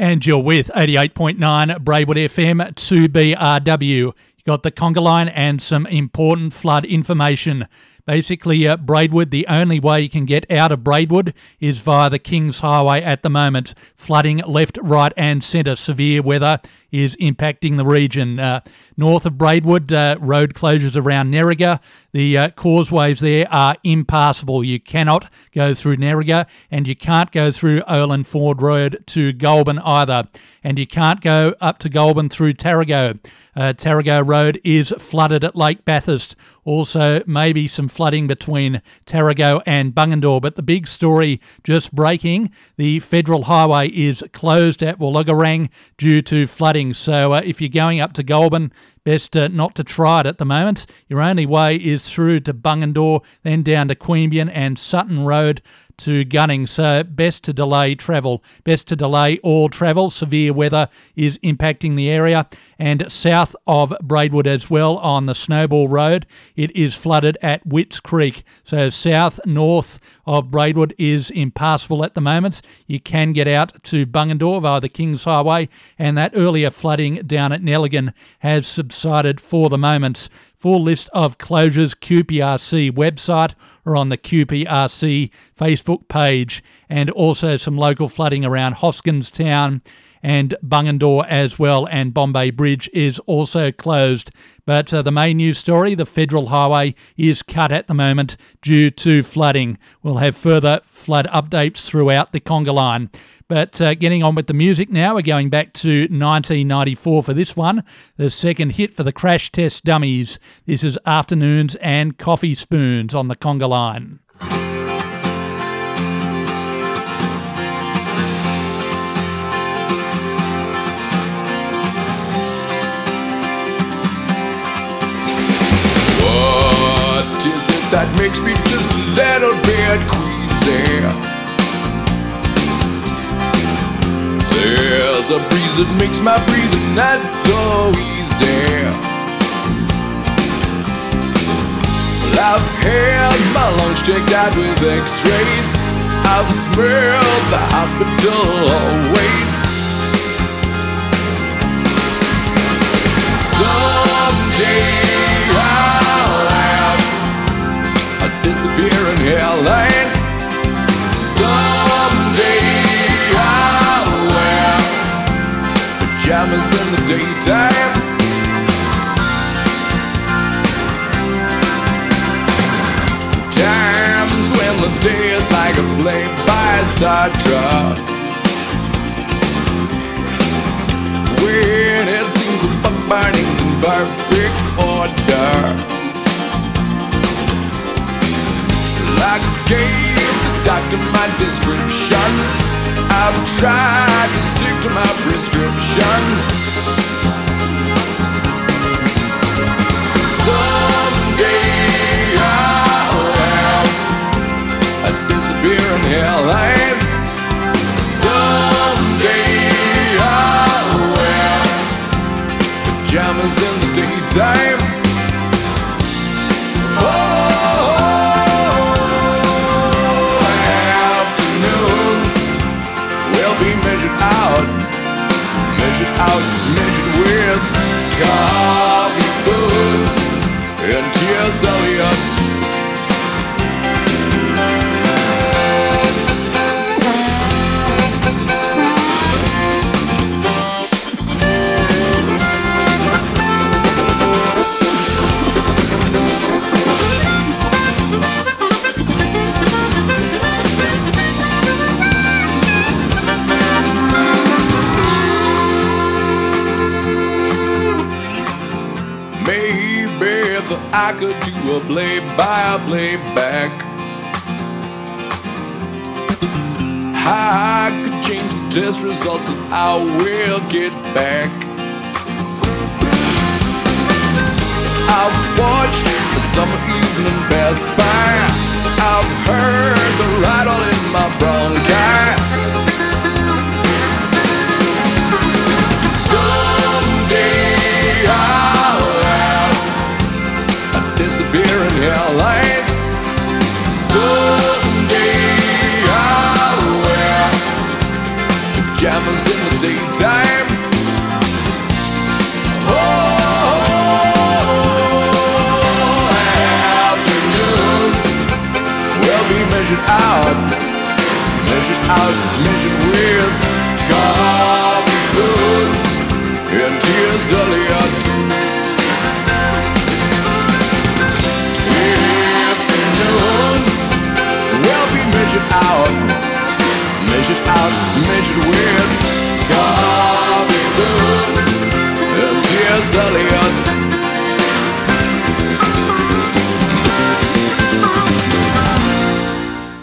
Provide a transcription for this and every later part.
And you're with 88.9 Braidwood FM 2BRW. You got the conga line and some important flood information. Basically, uh, Braidwood, the only way you can get out of Braidwood is via the Kings Highway at the moment. Flooding left, right, and centre. Severe weather is impacting the region. Uh, north of Braidwood, uh, road closures around Nerriga. The uh, causeways there are impassable. You cannot go through Nerriga and you can't go through Oallen Ford Road to Goulburn either. And you can't go up to Goulburn through Tarago. Uh, Tarago Road is flooded at Lake Bathurst. Also, maybe some flooding between Tarago and Bungendore. But the big story just breaking the federal highway is closed at Wollongorang due to flooding. So, uh, if you're going up to Goulburn, best uh, not to try it at the moment. Your only way is through to Bungendore, then down to Queanbeyan and Sutton Road to Gunning, so best to delay travel. Best to delay all travel. Severe weather is impacting the area. And south of Braidwood as well on the Snowball Road, it is flooded at Witts Creek. So south, north of Braidwood is impassable at the moment. You can get out to Bungendore via the Kings Highway, and that earlier flooding down at Nelligen has subsided for the moment. Full list of closures, QPRC website or on the QPRC Facebook page, and also some local flooding around Hoskinstown and Bungendore as well, and Bombay Bridge is also closed. But uh, the main news story the federal highway is cut at the moment due to flooding. We'll have further flood updates throughout the conga line. But uh, getting on with the music now, we're going back to 1994 for this one, the second hit for the Crash Test Dummies. This is Afternoons and Coffee Spoons on the conga line. Is it that makes me just a little bit queasy? There's a breeze that makes my breathing not so easy. I've had my lungs checked out with x-rays. I've smelled the hospital always. Someday a disappearing hairline. Someday I'll wear pajamas in the daytime. Times when the day is like a play by Sartre. When it seems the fuck burning's in perfect order. I gave the doctor my description. I've tried to stick to my prescriptions. Someday I'll have a disappearing hairline. Someday I'll wear pajamas in the daytime. Measured out, measured with coffee spoons and T.S. Eliot. Maybe I do a play by playback. I could change the test results if I will get back. I've watched the summer evening pass by. I've heard the rattle in my bronchi. Someday I'll wear pajamas in the daytime. Whole afternoons will be measured out, measured out, measured with coffee spoons and tears early measured out, measured out, measured with tears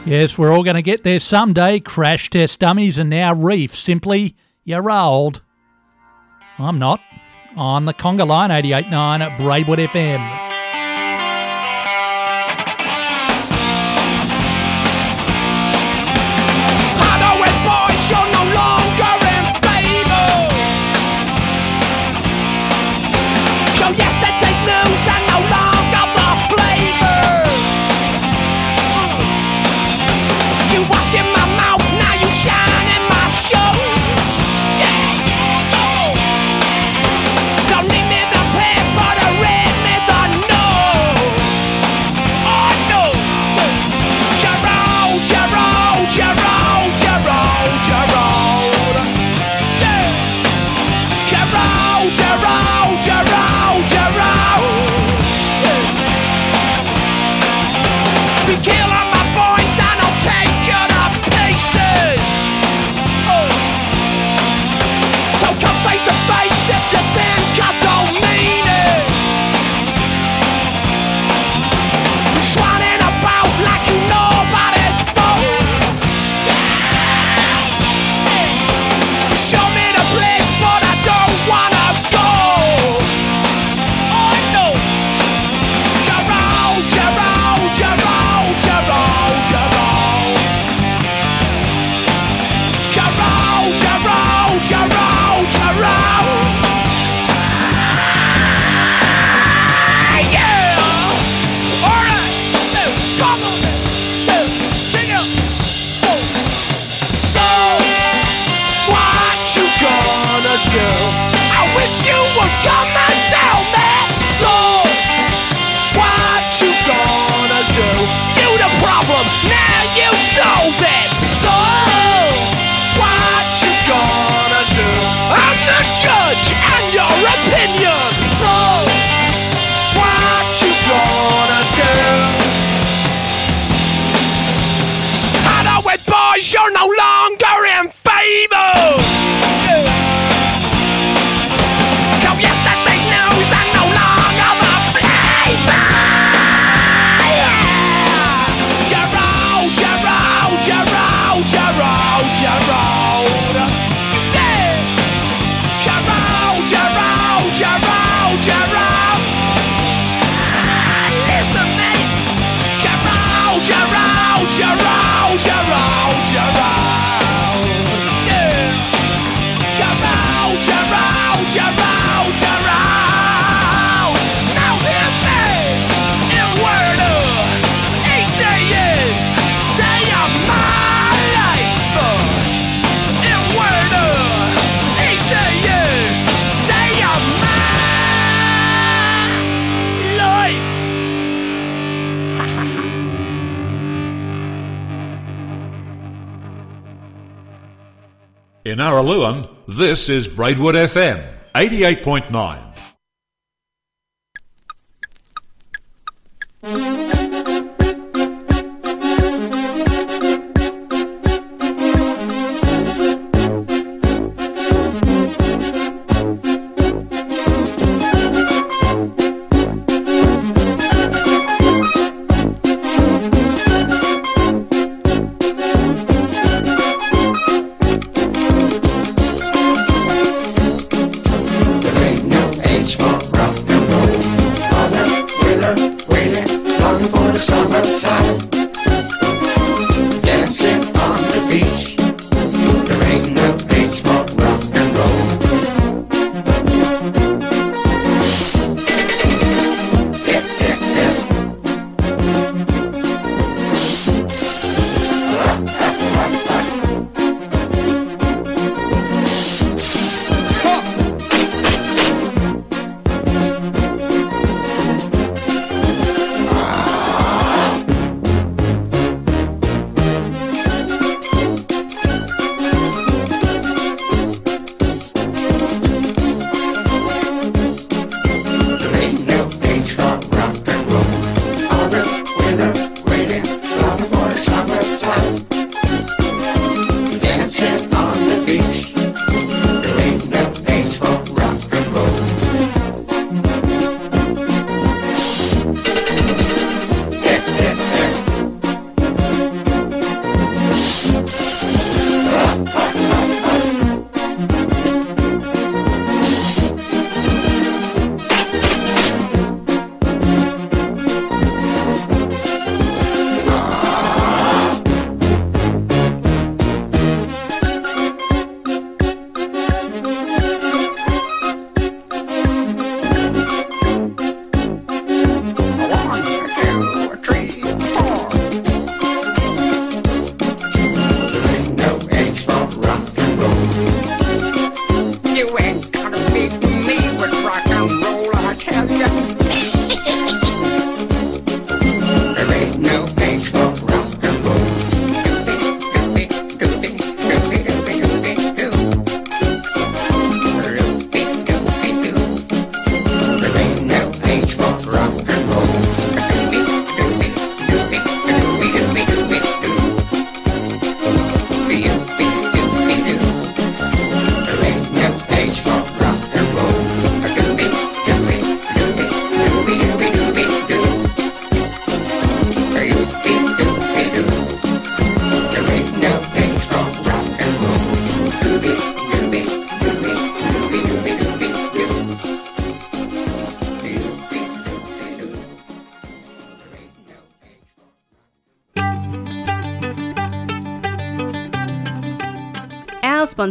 Yes, we're all going to get there someday. Crash test dummies and now Reef. Simply, you're old. I'm not. On the conga line, 88.9 at Braidwood FM. Narraloon, this is Braidwood FM 88.9.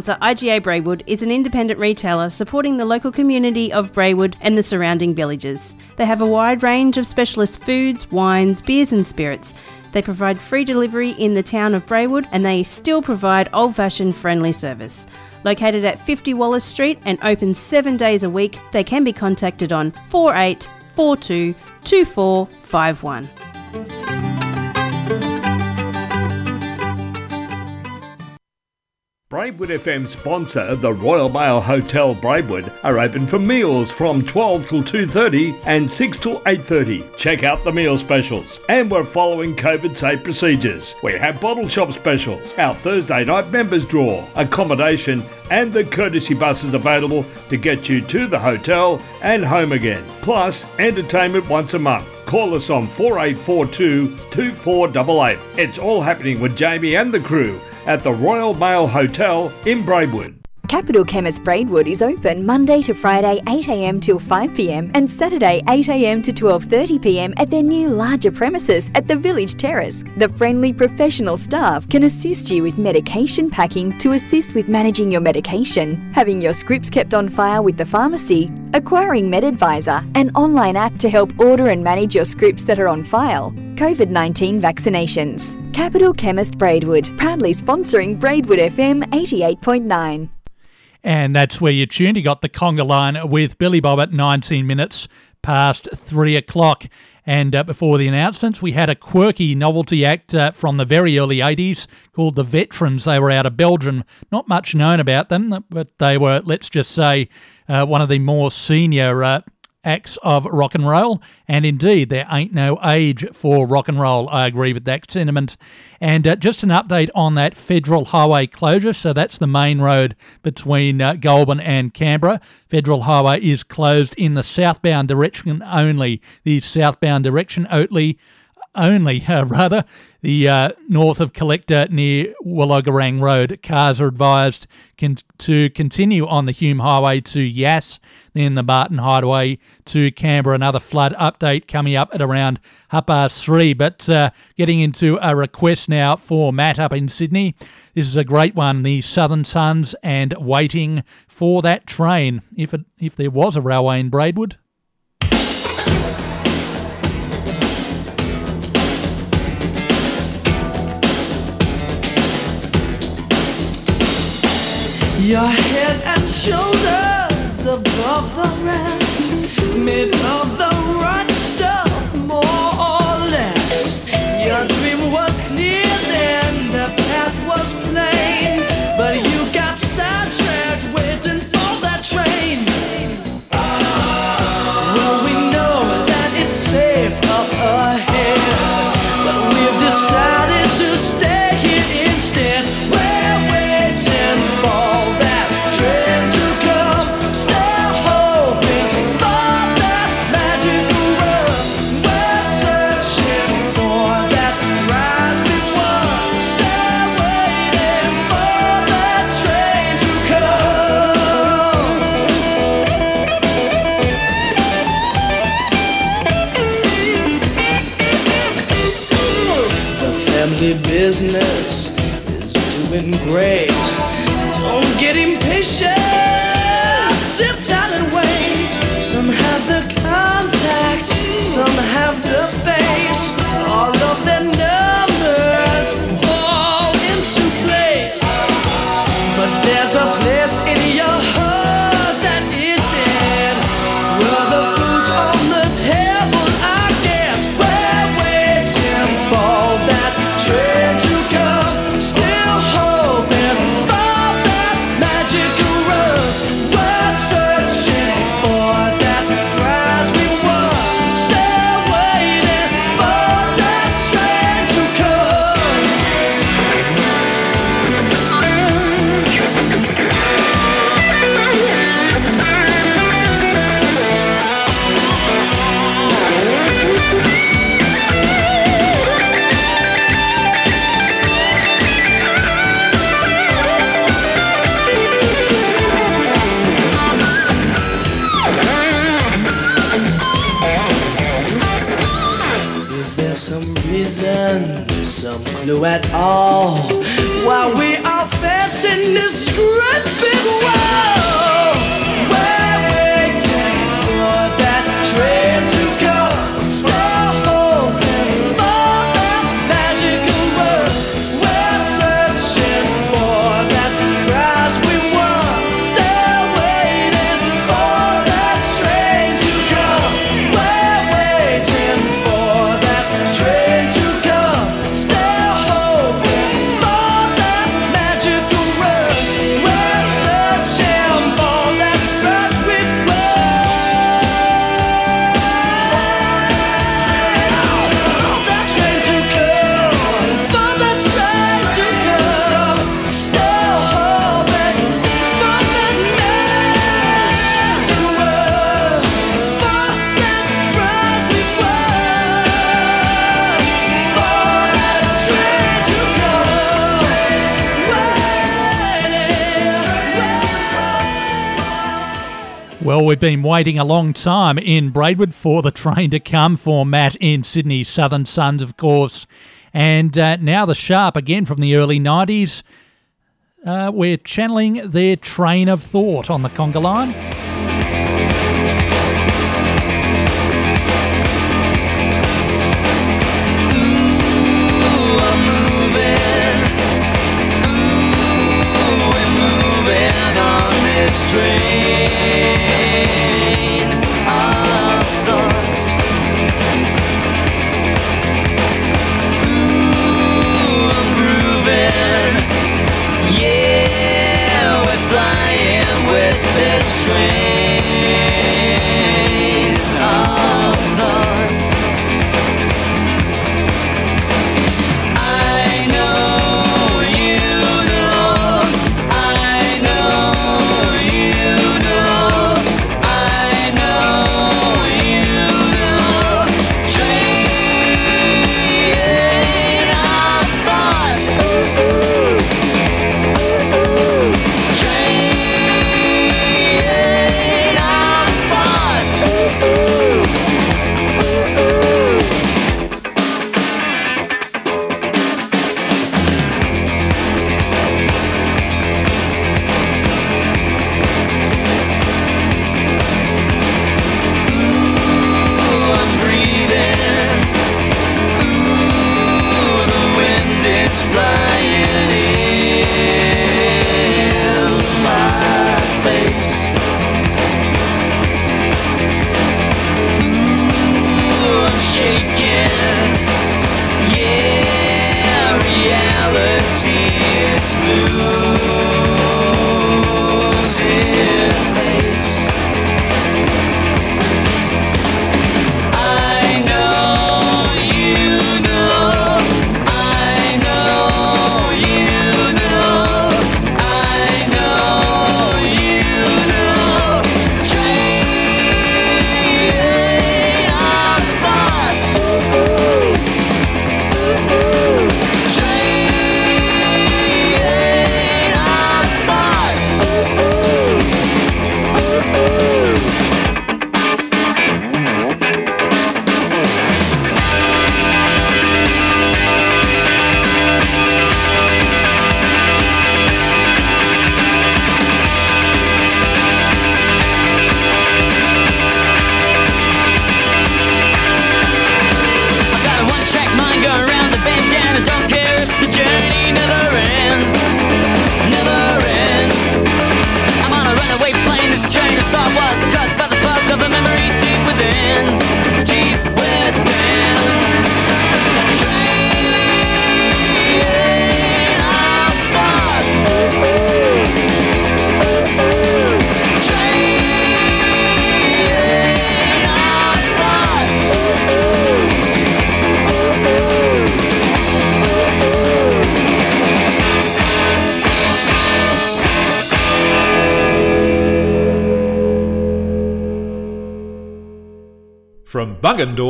sponsor, IGA Braidwood, is an independent retailer supporting the local community of Braidwood and the surrounding villages. They have a wide range of specialist foods, wines, beers, and spirits. They provide free delivery in the town of Braidwood and they still provide old fashioned friendly service. Located at 50 Wallace Street and open seven days a week, they can be contacted on 4842 2451. Braidwood FM sponsor, the Royal Mail Hotel Braidwood, are open for meals from 12 till 2.30 and 6 till 8.30. Check out the meal specials. And we're following COVID safe procedures. We have bottle shop specials, our Thursday night members draw, accommodation and the courtesy buses available to get you to the hotel and home again. Plus, entertainment once a month. Call us on 4842 2488. It's all happening with Jamie and the crew at the Royal Mail Hotel in Braidwood. Capital Chemist Braidwood is open Monday to Friday 8am till 5pm and Saturday 8am to 12.30pm at their new larger premises at the Village Terrace. The friendly professional staff can assist you with medication packing to assist with managing your medication, having your scripts kept on file with the pharmacy, acquiring MedAdvisor, an online app to help order and manage your scripts that are on file, COVID 19 vaccinations. Capital Chemist Braidwood, proudly sponsoring Braidwood FM 88.9. And that's where you tuned. You got the conga line with Billy Bob at 19 minutes past three o'clock. And uh, before the announcements, we had a quirky novelty act uh, from the very early 80s called The Veterans. They were out of Belgium. Not much known about them, but they were, let's just say, uh, one of the more senior uh, acts of rock and roll. And indeed, there ain't no age for rock and roll. I agree with that sentiment. And uh, just an update on that federal highway closure. So that's the main road between uh, Goulburn and Canberra. Federal highway is closed in the southbound direction only. The southbound direction only only, uh, rather, the uh, north of Collector near Wollongorang Road. Cars are advised can, to continue on the Hume Highway to Yass, then the Barton Highway to Canberra. Another flood update coming up at around half past three. But uh, getting into a request now for Matt up in Sydney. This is a great one. The Southern Sons and waiting for that train. If it, if there was a railway in Braidwood. Your head and shoulders above the rest, made of the great. Is there some reason, some clue at all, why we are facing this great big wall? we've been waiting a long time in Braidwood for the train to come for Matt in Sydney Southern Sons, of course. And uh, now the Sharp, again from the early 90s, uh, we're channeling their train of thought on the conga line. train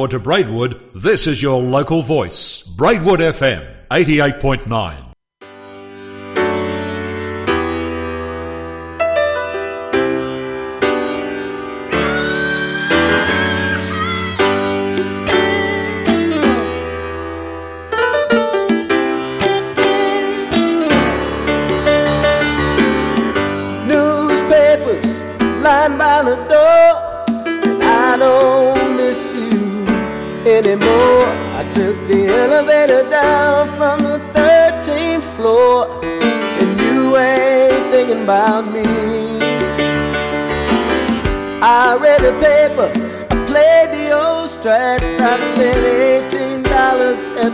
to Braidwood, this is your local voice. Braidwood FM, 88.9.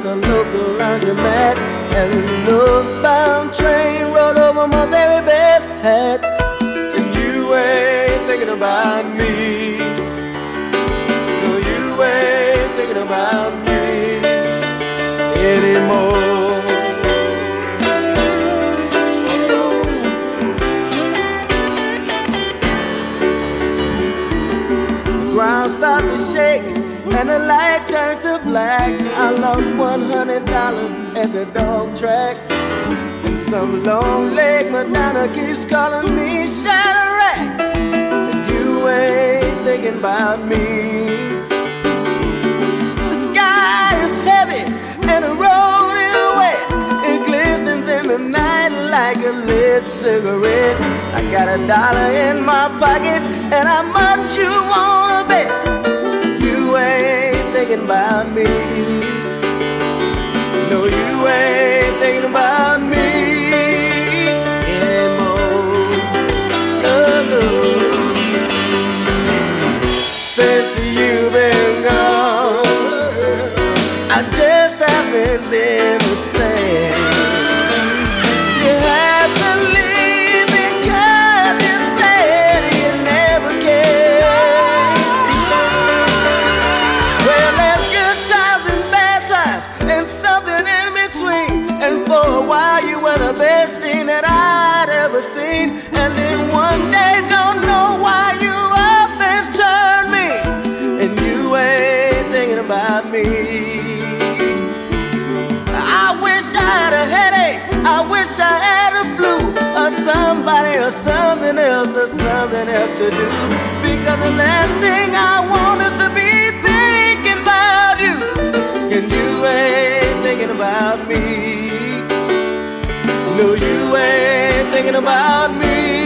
the local laundromat. And the northbound train rolled over my very best hat. And you ain't thinking about me, no, you ain't thinking about me anymore. and the light black. I lost one hundred dollars at the dog track. And some long leg Madonna keeps calling me Shadrach. And you ain't thinking about me. The sky is heavy and the road is wet. It glistens in the night like a lit cigarette. I got a dollar in my pocket and I much you want thinking about me. No, you ain't thinking about me anymore. No, no. Since you've been gone, I just haven't been the same. Something else, or something else to do. Because the last thing I want is to be thinking about you, and you ain't thinking about me. No, you ain't thinking about me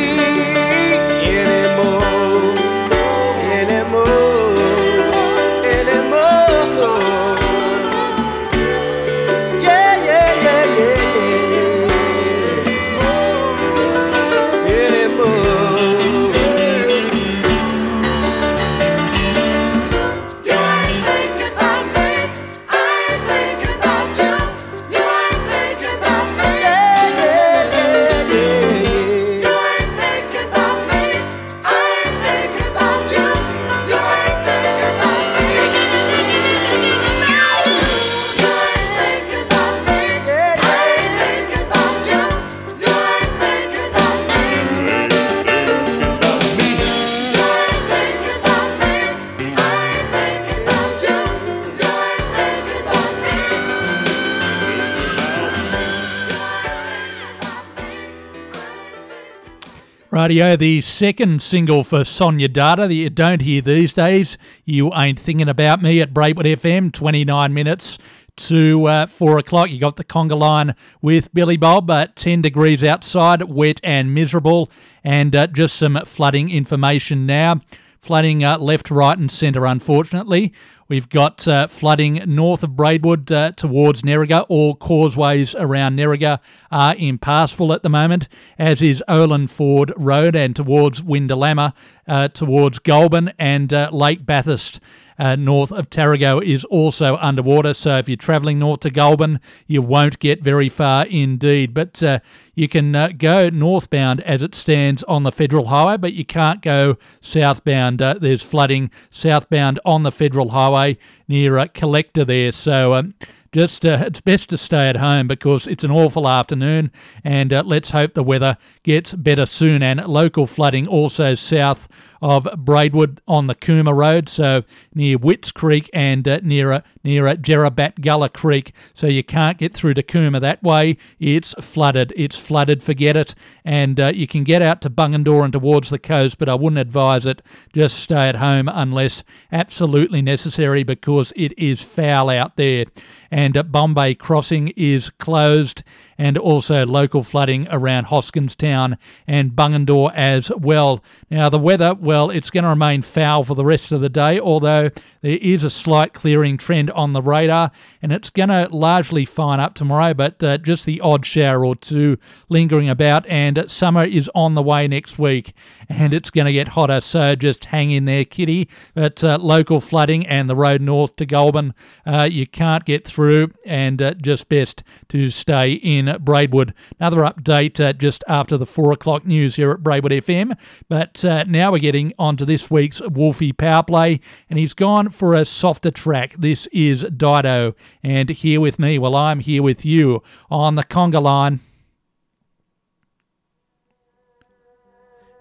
Radio, the second single for Sonia Dada that you don't hear these days. You ain't thinking about me at Braidwood FM, 29 minutes to uh, 4 o'clock. You got the conga line with Billy Bob, uh, 10 degrees outside, wet and miserable, and uh, just some flooding information now. Flooding uh, left, right, and centre, unfortunately. We've got uh, flooding north of Braidwood uh, towards Nerriga. All causeways around Nerriga are impassable at the moment, as is Oallen Ford Road and towards Windellama, uh, towards Goulburn and uh, Lake Bathurst. Uh, north of Tarago is also underwater, so if you're travelling north to Goulburn, you won't get very far indeed. But uh, you can uh, go northbound as it stands on the Federal Highway, but you can't go southbound. Uh, there's flooding southbound on the Federal Highway near uh, Collector there, so um, just uh, it's best to stay at home because it's an awful afternoon, and uh, let's hope the weather gets better soon. And local flooding also south of Braidwood on the Cooma Road, so near Witts Creek and uh, near near Jerrabattgulla Creek, so you can't get through to Cooma that way. It's flooded. It's flooded. Forget it. And uh, you can get out to Bungendore and towards the coast, but I wouldn't advise it. Just stay at home unless absolutely necessary because it is foul out there. And uh, Bombay Crossing is closed, and also local flooding around Hoskinstown and Bungendore as well. Now, the weather, well, it's going to remain foul for the rest of the day, although there is a slight clearing trend on the radar, and it's going to largely fine up tomorrow, but uh, just the odd shower or two lingering about, and summer is on the way next week, and it's going to get hotter, so just hang in there, kitty. But uh, local flooding and the road north to Goulburn, uh, you can't get through, and uh, just best to stay in Braidwood. Another update uh, just after the four o'clock news here at Braidwood FM, but uh, now we're getting on to this week's Wolfie Power Play, and he's gone for a softer track. This is Dido, and here with me, well, I'm here with you on the conga line.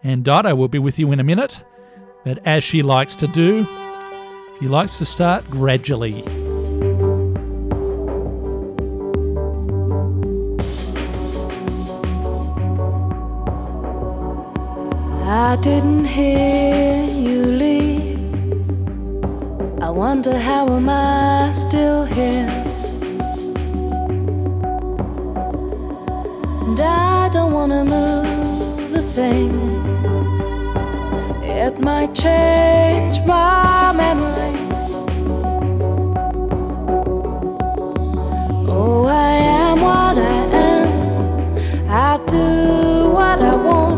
And Dido will be with you in a minute, but as she likes to do, she likes to start gradually. I didn't hear you leave I wonder how am I still here? And I don't wanna move a thing. It might change my memory. Oh, I am what I am. I do what I want,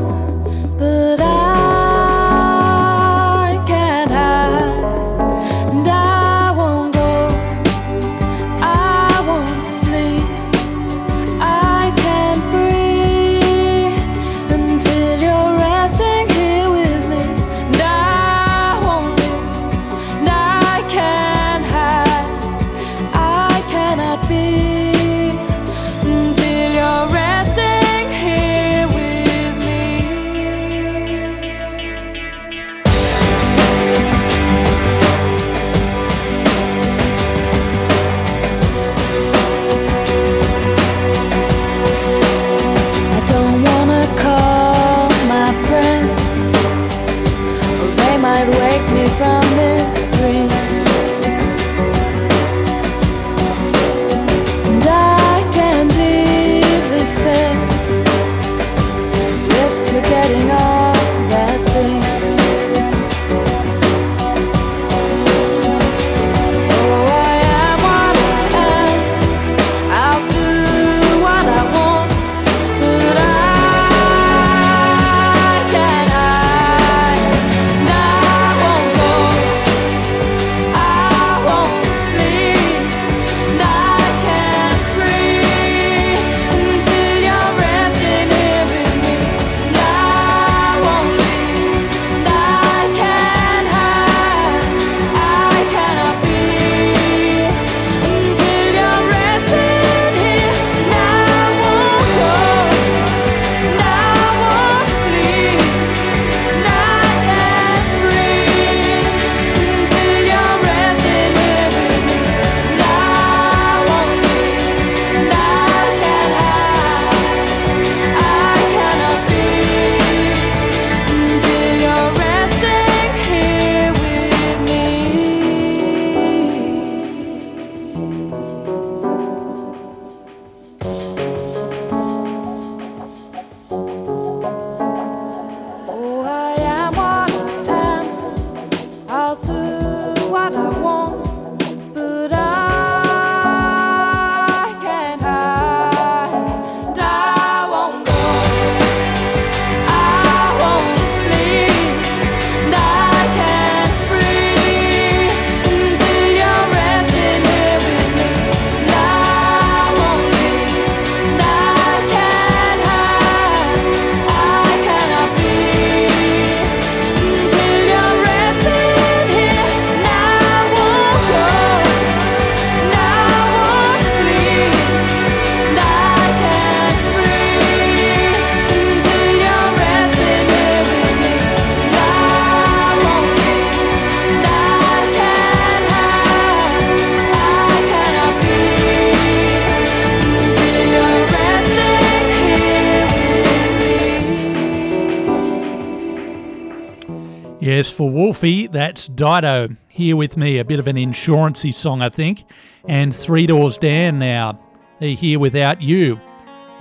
that's Dido. Here with me, a bit of an insurancey song, I think. And Three Doors Down now. They're here without you.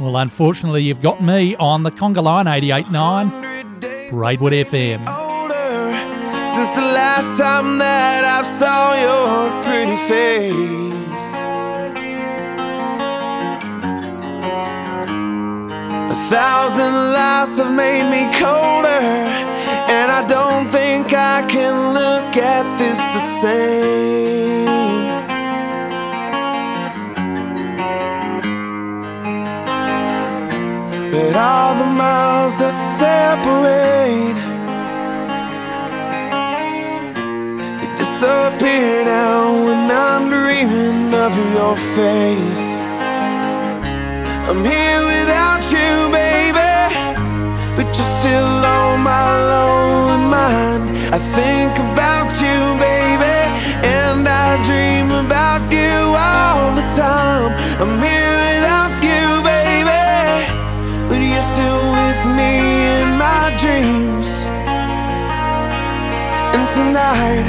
Well, unfortunately, you've got me on the Conga Line 88.9 Braidwood FM. Since the last time that I saw your pretty face, a thousand lies have made me colder, and I don't think I can look at this the same. But all the miles that separate They disappear now when I'm dreaming of your face. I'm here my lonely mind. I think about you, baby, and I dream about you all the time. I'm here without you, baby, but you're still with me in my dreams. And tonight,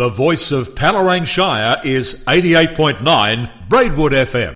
The voice of Palerang Shire is 88.9 Braidwood FM.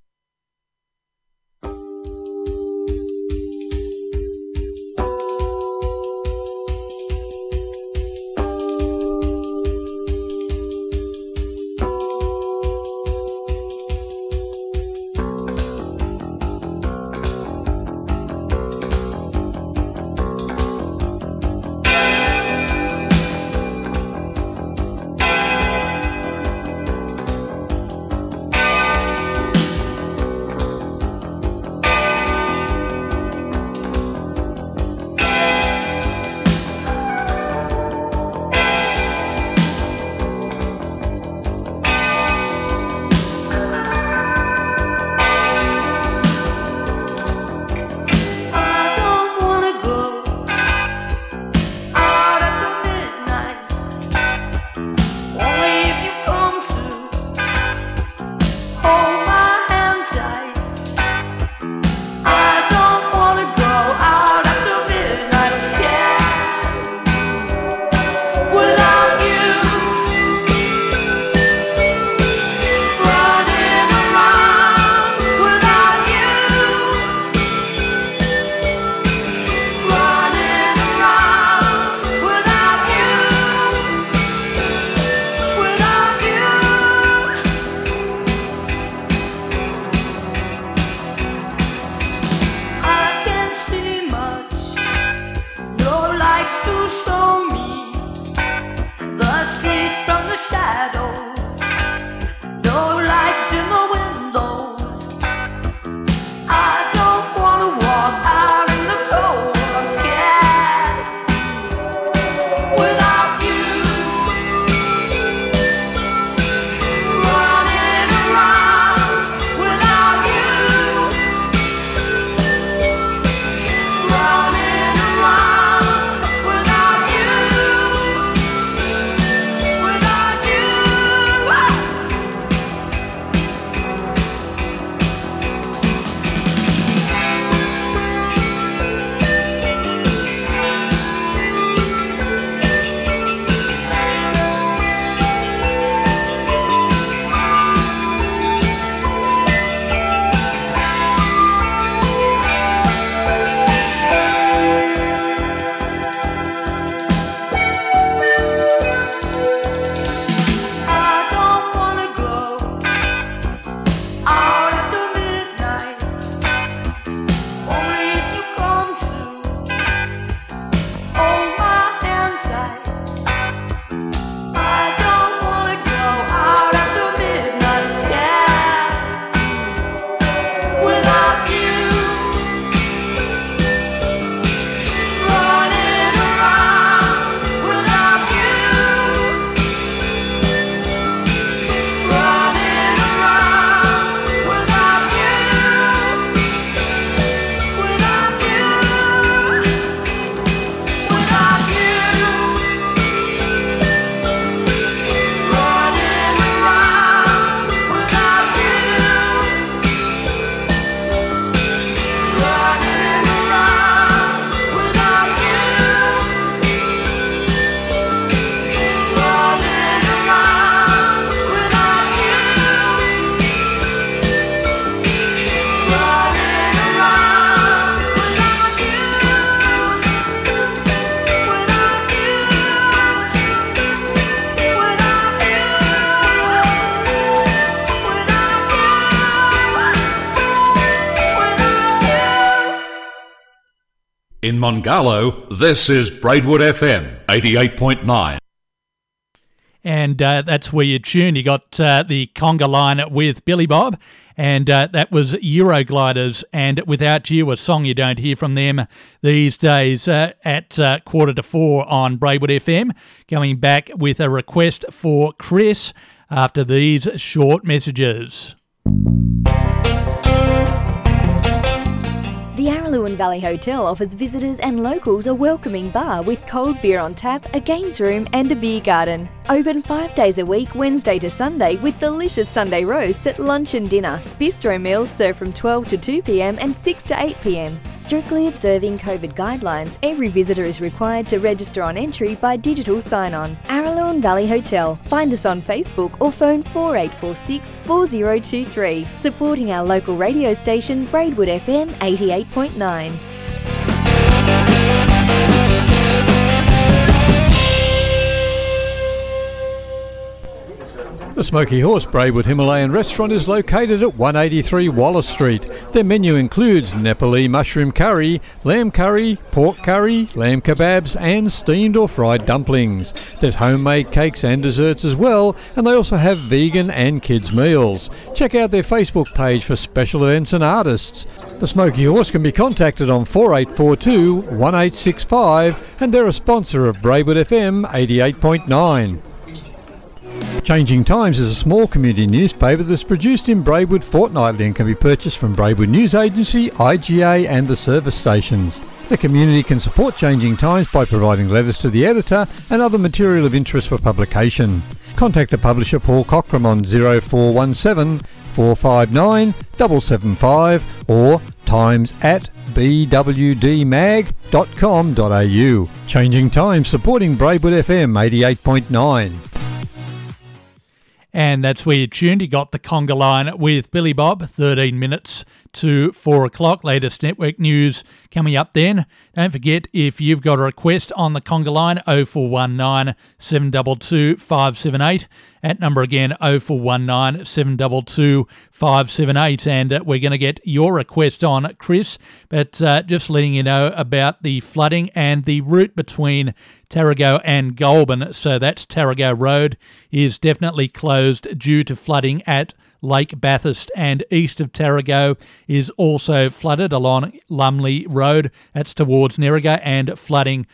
Too stone In Mongarlowe, this is Braidwood FM 88.9. And uh, that's where you tune. You got uh, the conga line with Billy Bob, and uh, that was Eurogliders. And Without You, a song you don't hear from them these days uh, at uh, quarter to four on Braidwood FM. Coming back with a request for Chris after these short messages. Valley Hotel offers visitors and locals a welcoming bar with cold beer on tap, a games room, and a beer garden. Open five days a week, Wednesday to Sunday, with delicious Sunday roasts at lunch and dinner. Bistro meals served from 12 to 2 pm and 6 to 8 pm. Strictly observing COVID guidelines, every visitor is required to register on entry by digital sign on. Araluen Valley Hotel. Find us on Facebook or phone 4846 4023. Supporting our local radio station, Braidwood FM 88.9. Thank you. The Smoky Horse Braidwood Himalayan restaurant is located at 183 Wallace Street. Their menu includes Nepali mushroom curry, lamb curry, pork curry, lamb kebabs, and steamed or fried dumplings. There's homemade cakes and desserts as well, and they also have vegan and kids' meals. Check out their Facebook page for special events and artists. The Smoky Horse can be contacted on 4842 1865, and they're a sponsor of Braidwood FM 88.9. Changing Times is a small community newspaper that's produced in Braidwood fortnightly and can be purchased from Braidwood News Agency, IGA, and the service stations. The community can support Changing Times by providing letters to the editor and other material of interest for publication. Contact the publisher Paul Cockram on 0417 459 775 or times at bwdmag.com.au. Changing Times supporting Braidwood FM 88.9. And that's where you tuned. You got the conga line with Billy Bob, 13 minutes to 4 o'clock. Latest network news coming up then. Don't forget, if you've got a request on the conga line, 0419 722 578. That number again, 0419 722 578. And uh, we're going to get your request on, Chris. But uh, just letting you know about the flooding and the route between Tarago and Goulburn. So that's Tarago Road is definitely closed due to flooding at Lake Bathurst and east of Tarago is also flooded along Lumley Road. That's towards Nerriga and flooding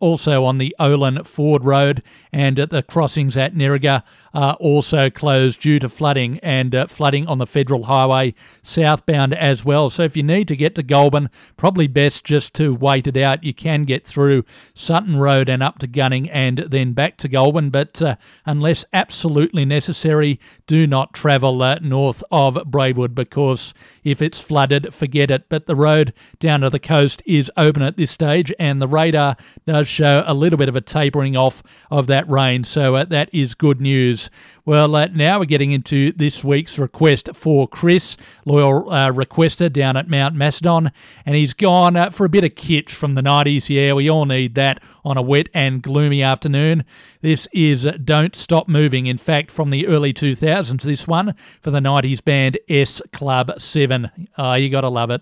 also on the Oallen Ford Road and at the crossings at Nerriga are also closed due to flooding and uh, flooding on the Federal Highway southbound as well. So if you need to get to Goulburn, probably best just to wait it out. You can get through Sutton Road and up to Gunning and then back to Goulburn, but uh, unless absolutely necessary, do not travel uh, north of Braidwood because if it's flooded, forget it. But the road down to the coast is open at this stage and the radar does show a little bit of a tapering off of that rain, so uh, that is good news. Well, uh, now we're getting into this week's request for Chris, loyal uh, requester down at Mount Macedon, and he's gone uh, for a bit of kitsch from the 90s. Yeah, we all need that on a wet and gloomy afternoon. This is Don't Stop Moving, in fact, from the early 2000s, this one for the 90s band S Club 7. Oh, you gotta love it.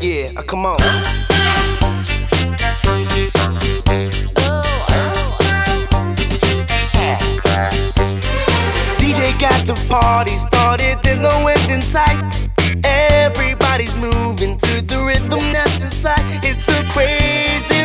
Yeah, uh, come on. DJ got the party started, there's no end in sight. Everybody's moving to the rhythm that's inside. It's a crazy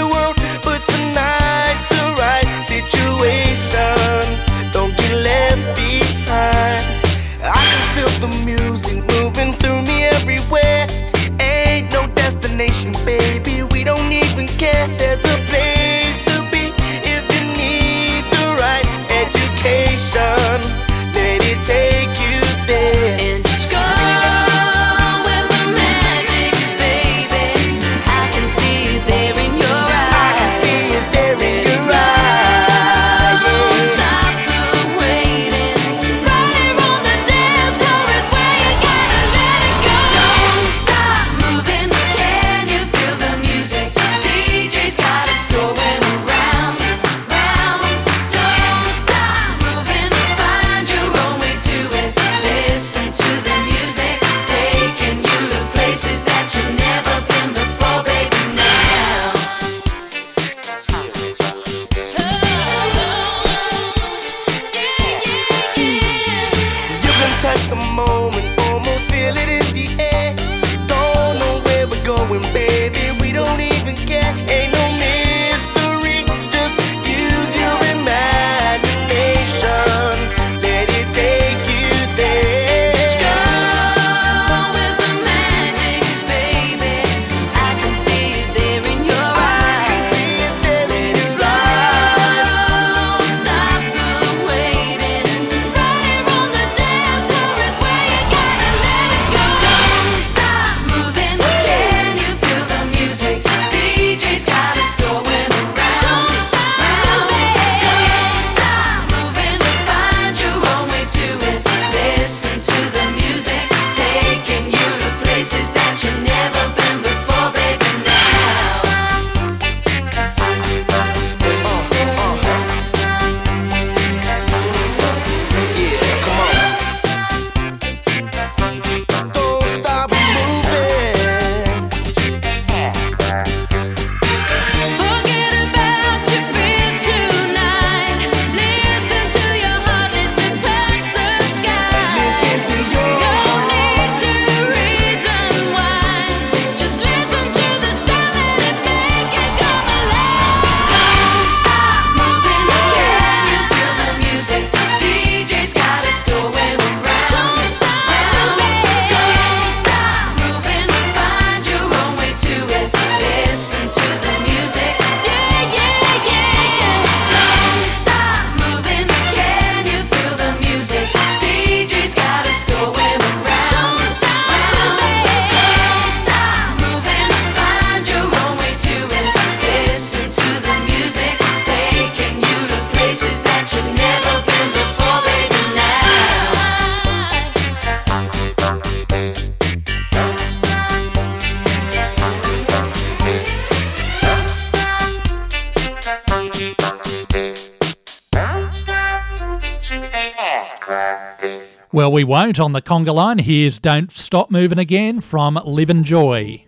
On the conga line. Here's Don't Stop Moving Again from Livin' Joy.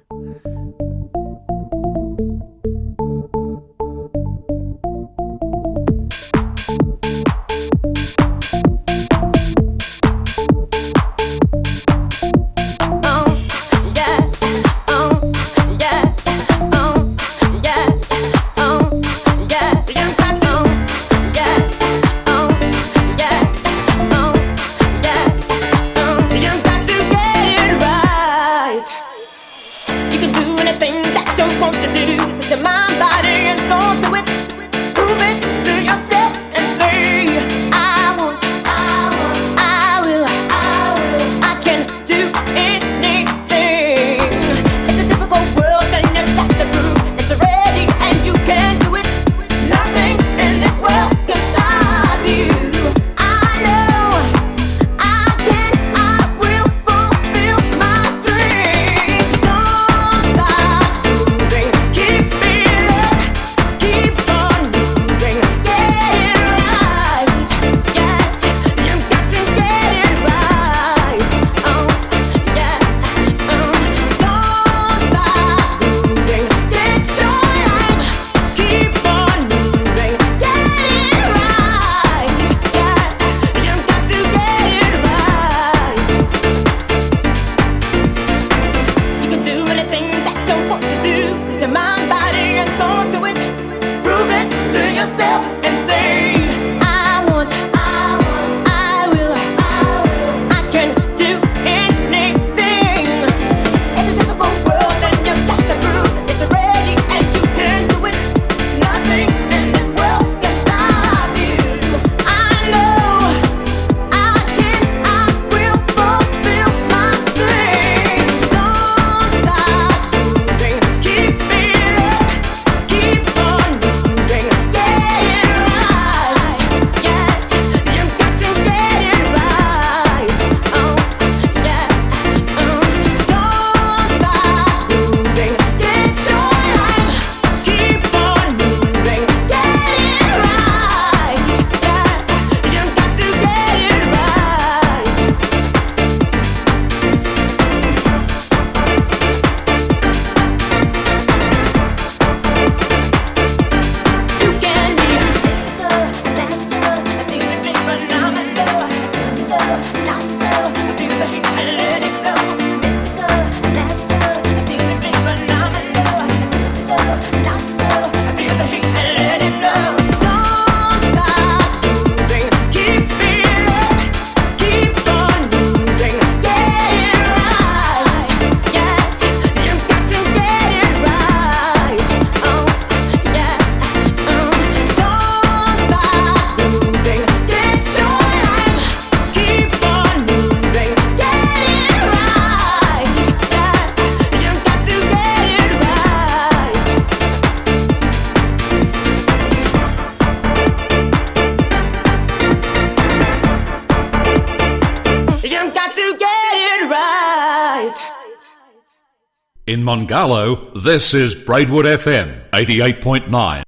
Gallo, this is Braidwood FM 88.9.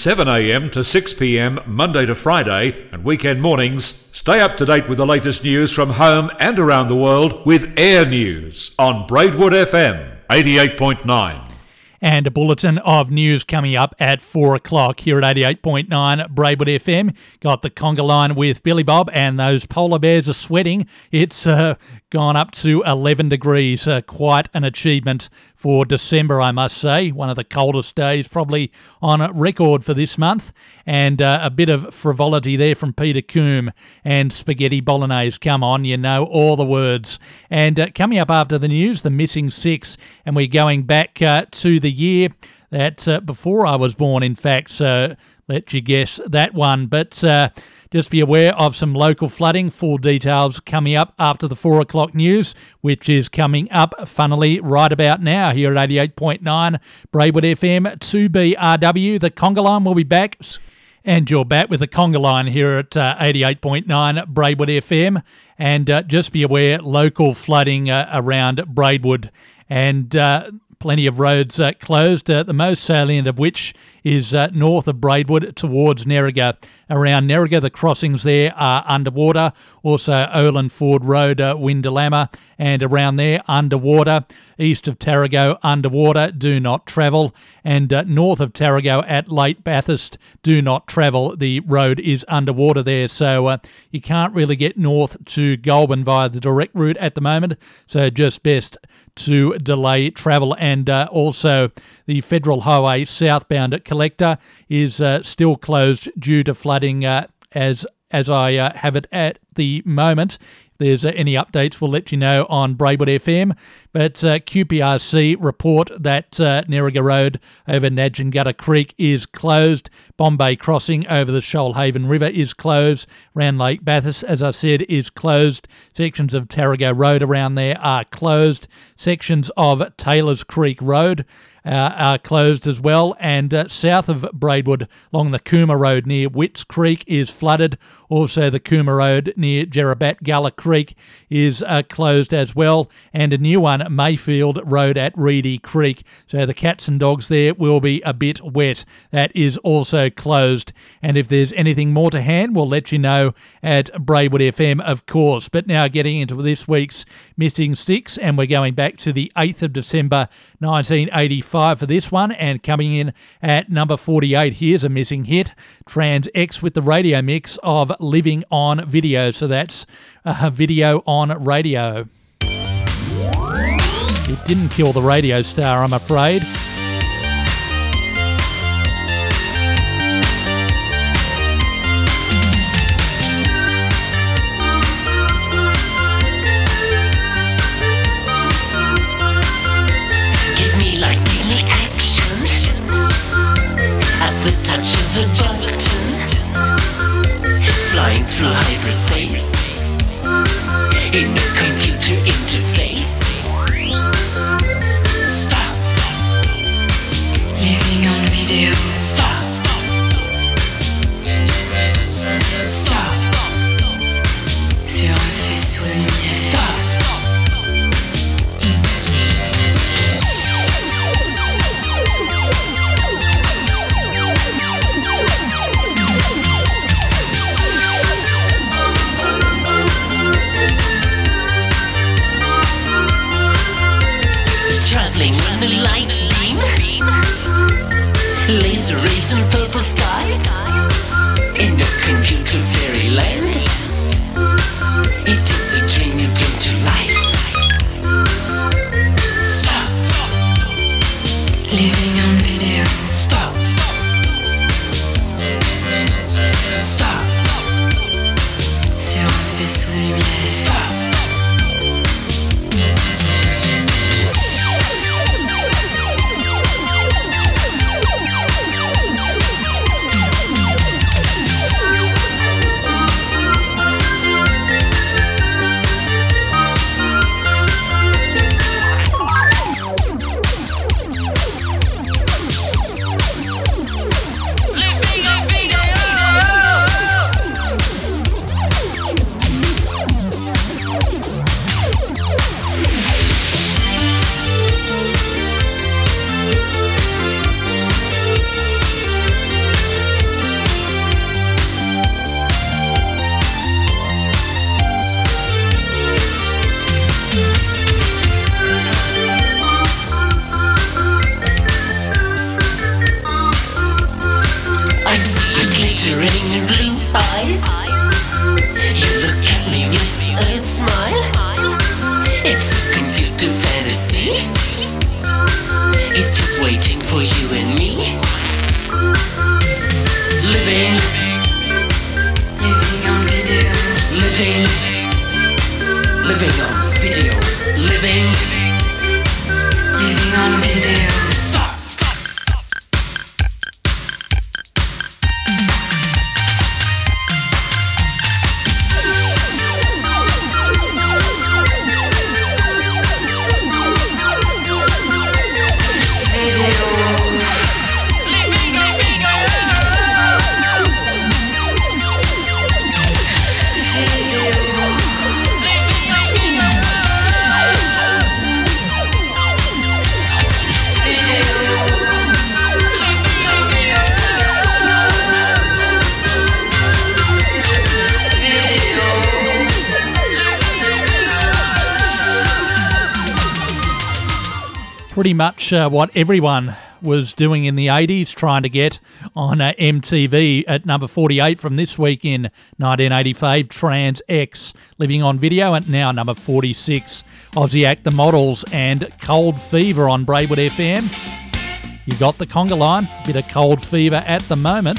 7am to 6pm, Monday to Friday, and weekend mornings, stay up to date with the latest news from home and around the world with Air News on Braidwood FM 88.9. And a bulletin of news coming up at 4 o'clock here at 88.9 Braidwood FM. Got the conga line with Billy Bob, and those polar bears are sweating. It's uh, gone up to 11 degrees. Uh, quite an achievement for December, I must say. One of the coldest days probably on record for this month. And uh, a bit of frivolity there from Peter Coombe and spaghetti bolognese. Come on, you know all the words. And uh, coming up after the news, the missing six. And we're going back uh, to the year that uh, before I was born, in fact. So let you guess that one. But uh, just be aware of some local flooding. Full details coming up after the four o'clock news, which is coming up, funnily, right about now here at 88.9 Braidwood FM 2BRW. The Conga line will be back. And you're back with the Conga line here at uh, 88.9 Braidwood FM. And uh, just be aware, local flooding uh, around Braidwood. And uh, plenty of roads uh, closed, uh, the most salient of which is uh, north of Braidwood towards Nerriga. Around Nerriga, the crossings there are underwater. Also, Oallen Ford Road, uh, Windellama, and around there, underwater. East of Tarago, underwater, do not travel. And uh, north of Tarago at Lake Bathurst, do not travel. The road is underwater there, so uh, you can't really get north to Goulburn via the direct route at the moment. So, just best to delay travel. And uh, also, the Federal Highway southbound at Collector is uh, still closed due to flooding, uh, as as I uh, have it at the moment. If there's uh, any updates, we'll let you know on Braidwood FM. But uh, QPRC report that uh, Nerriga Road over Nadjingutta Creek is closed. Bombay Crossing over the Shoalhaven River is closed. Round Lake Bathurst, as I said, is closed. Sections of Tarago Road around there are closed. Sections of Taylor's Creek Road are closed as well. And uh, south of Braidwood, along the Cooma Road near Witts Creek, is flooded. Also, the Cooma Road near Jerrabattgulla Creek is uh, closed as well. And a new one, Mayfield Road at Reedy Creek. So the cats and dogs there will be a bit wet. That is also closed. And if there's anything more to hand, we'll let you know at Braidwood FM, of course. But now getting into this week's Missing Six, and we're going back to the 8th of December 1985 for this one. And coming in at number 48, here's a missing hit Trans X with the radio mix of Living on Video. So that's a video on radio. It didn't kill the radio star, I'm afraid. Through hyperspace. In uh, what everyone was doing in the 80s, trying to get on uh, MTV at number 48 from this week in 1985, Trans X, Living on Video, and now number 46, Aussie Act, The Models, and Cold Fever on Braidwood FM. You got the conga line, bit of cold fever at the moment.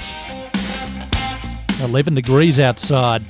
11 degrees outside.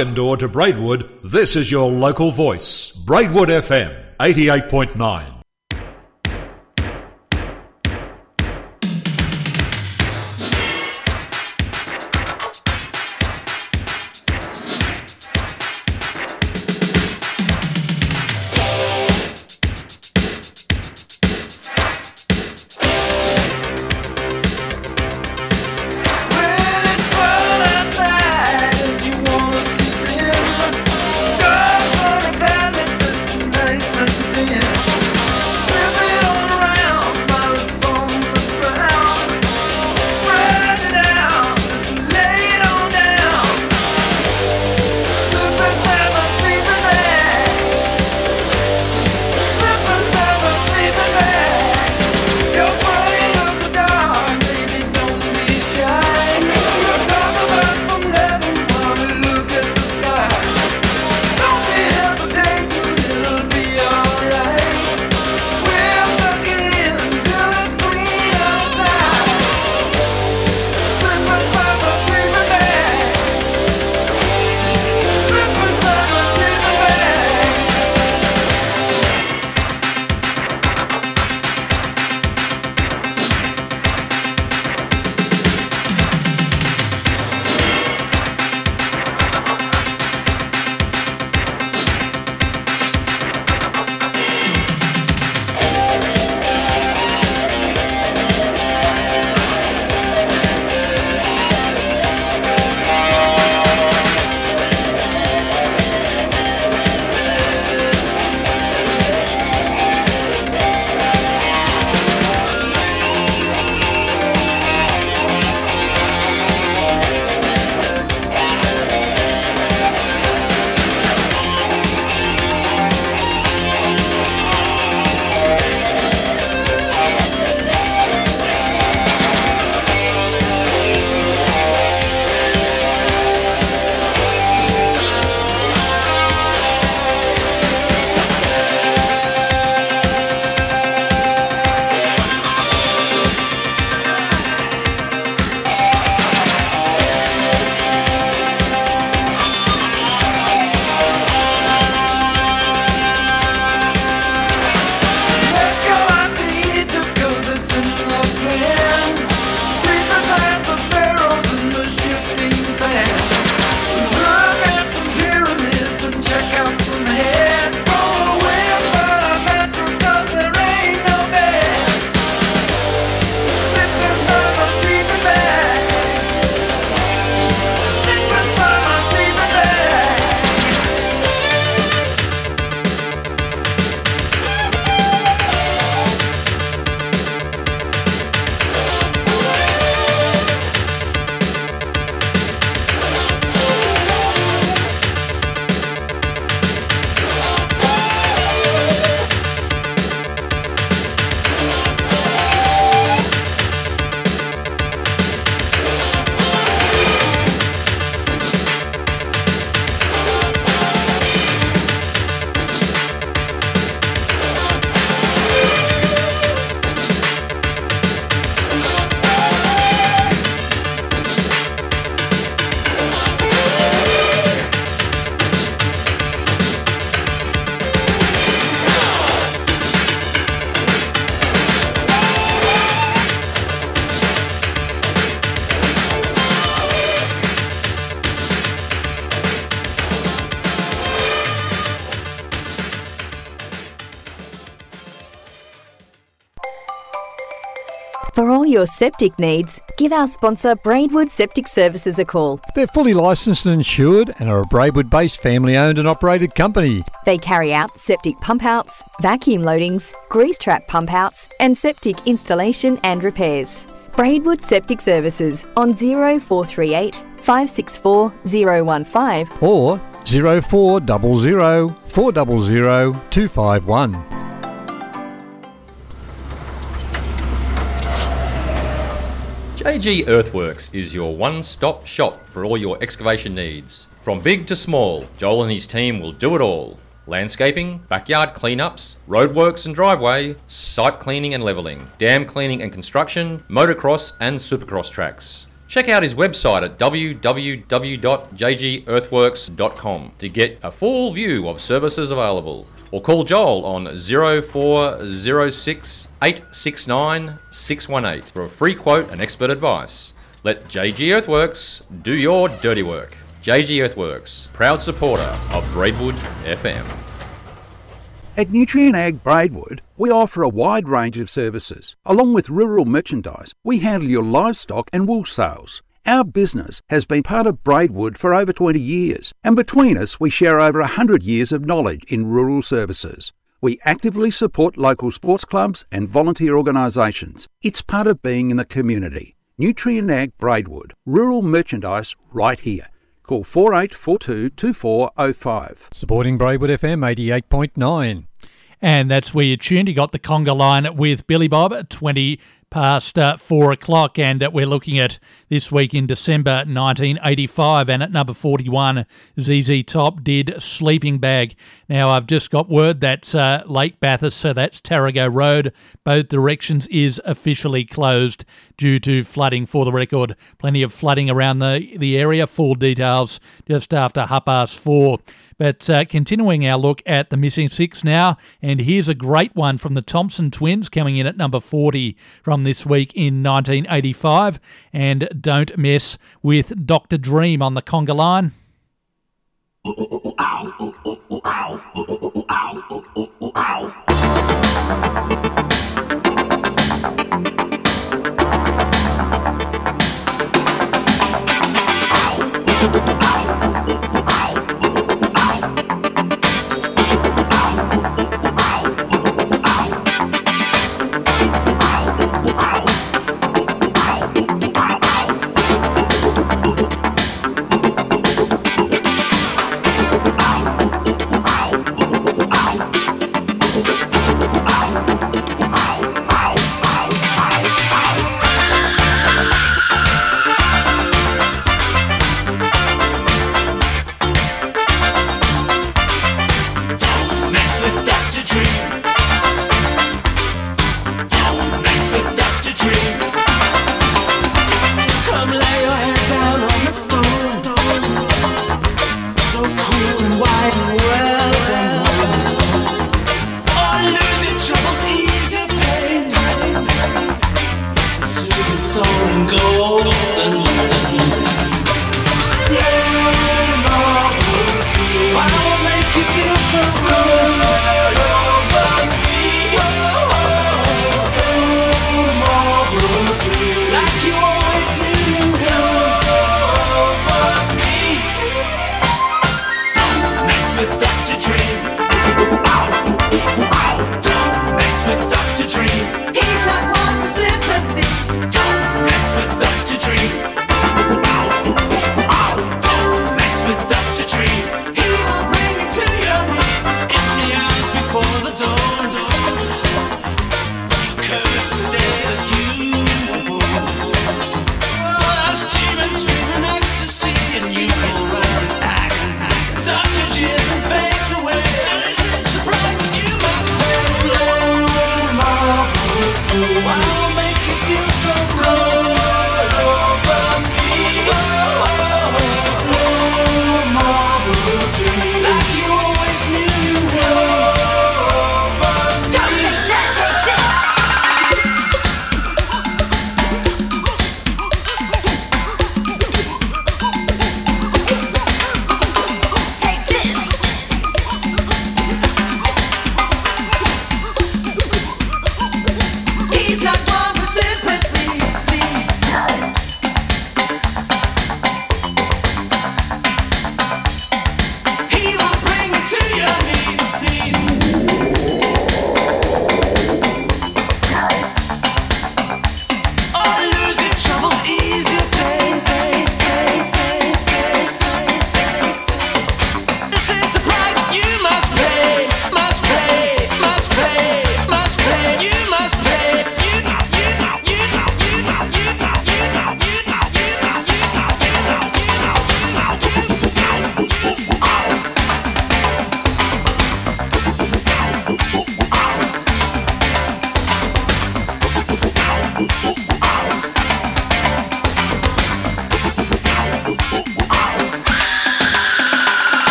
Bungendore to Braidwood, this is your local voice. Braidwood FM, 88.9. your septic needs, give our sponsor Braidwood Septic Services a call. They're fully licensed and insured and are a Braidwood based family owned and operated company. They carry out septic pump outs, vacuum loadings, grease trap pump outs, and septic installation and repairs. Braidwood Septic Services on 0438 564 015 or 0400 400 251. JG Earthworks is your one stop shop for all your excavation needs. From big to small, Joel and his team will do it all landscaping, backyard cleanups, roadworks and driveway, site cleaning and levelling, dam cleaning and construction, motocross and supercross tracks. Check out his website at www.jgearthworks.com to get a full view of services available. Or call Joel on 0406 869 618 for a free quote and expert advice. Let JG Earthworks do your dirty work. JG Earthworks, proud supporter of Braidwood FM. At Nutrien Ag Braidwood, we offer a wide range of services. Along with rural merchandise, we handle your livestock and wool sales. Our business has been part of Braidwood for over 20 years, and between us, we share over 100 years of knowledge in rural services. We actively support local sports clubs and volunteer organisations. It's part of being in the community. Nutrien Ag Braidwood, rural merchandise right here. Call 4842 2405. Supporting Braidwood FM 88.9. And that's where you tuned. You got the conga line with Billy Bob at 20 past uh, 4 o'clock. And uh, we're looking at this week in December 1985. And at number 41, ZZ Top did Sleeping Bag. Now, I've just got word that uh, Lake Bathurst, so that's Tarago Road, both directions is officially closed due to flooding for the record. Plenty of flooding around the, the area. Full details just after half past four. But uh, continuing our look at the missing six now, and here's a great one from the Thompson twins coming in at number 40 from this week in 1985. And don't mess with Dr. Dream on the conga line. Ow, ow, ow, ow, ow, ow, ow, ow, ow.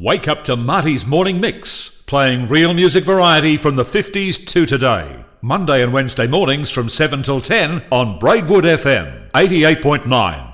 Wake up to Marty's Morning Mix, playing real music variety from the 50s to today. Monday and Wednesday mornings from 7 till 10 on Braidwood FM 88.9.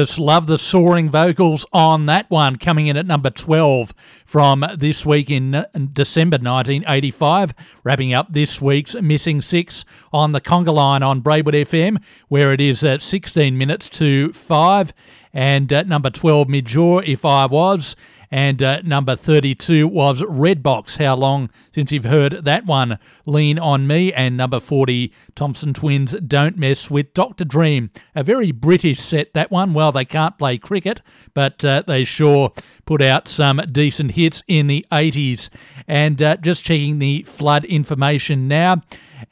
Just love the soaring vocals on that one, coming in at number 12 from this week in uh, December 1985, wrapping up this week's Missing Six on the Conga line on Braidwood FM, where it is at 16 minutes to 5, and at number 12, Midge Ure, If I Was. And uh, number 32 was Red Box. How long since you've heard that one? Lean on Me. And number 40, Thompson Twins, Don't Mess with Dr. Dream. A very British set, that one. Well, they can't play cricket, but uh, they sure put out some decent hits in the 80s. And uh, just checking the flood information now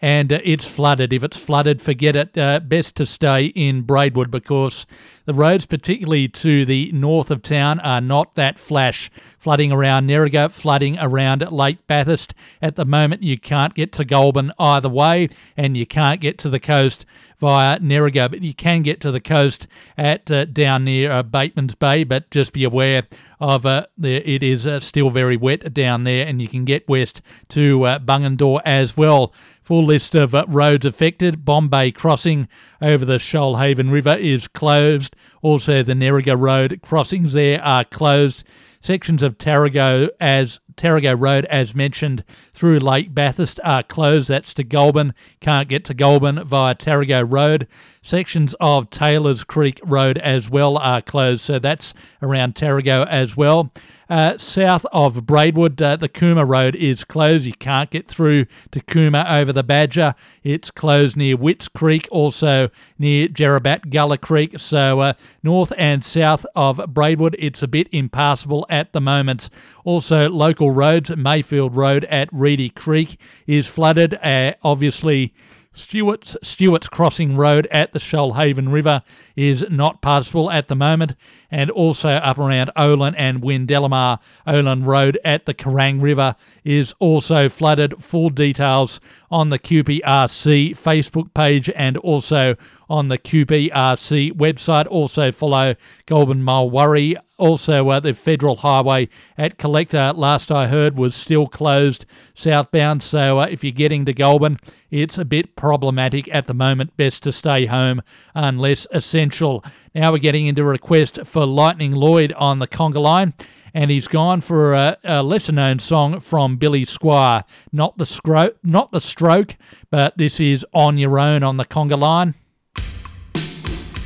and uh, it's flooded. If it's flooded, forget it. Uh, best to stay in Braidwood because the roads, particularly to the north of town, are not that flash. Flooding around Nerriga, flooding around Lake Bathurst. At the moment, you can't get to Goulburn either way, and you can't get to the coast via Nerriga, but you can get to the coast at uh, down near uh, Bateman's Bay. But just be aware of uh, it is uh, still very wet down there, and you can get west to uh, Bungendore as well. Full list of uh, roads affected. Bombay crossing over the Shoalhaven River is closed. Also, the Nerriga Road crossings there are closed. Sections of Tarago as Tarago Road, as mentioned, through Lake Bathurst are closed. That's to Goulburn. Can't get to Goulburn via Tarago Road. Sections of Taylor's Creek Road as well are closed. So that's around Tarago as well. Uh, south of Braidwood, uh, the Cooma Road is closed. You can't get through to Cooma over the Badger. It's closed near Witts Creek, also near Jerrabattgulla Creek. So uh, north and south of Braidwood, it's a bit impassable at the moment. Also, local roads, Mayfield Road at Reedy Creek is flooded. Uh, obviously, Stewart's Stewart's Crossing Road at the Shoalhaven River is not passable at the moment, and also up around Oallen and Windellama, Oallen Road at the Corang River is also flooded. Full details on the QPRC Facebook page and also on the QPRC website. Also follow Goulburn Mulwaree. Also, uh, the federal highway at Collector, last I heard, was still closed southbound. So, uh, if you're getting to Goulburn, it's a bit problematic at the moment. Best to stay home unless essential. Now we're getting into a request for Lightning Lloyd on the conga line. And he's gone for a, a lesser known song from Billy Squier. Not the, scro- not the stroke, but this is On Your Own on the conga line.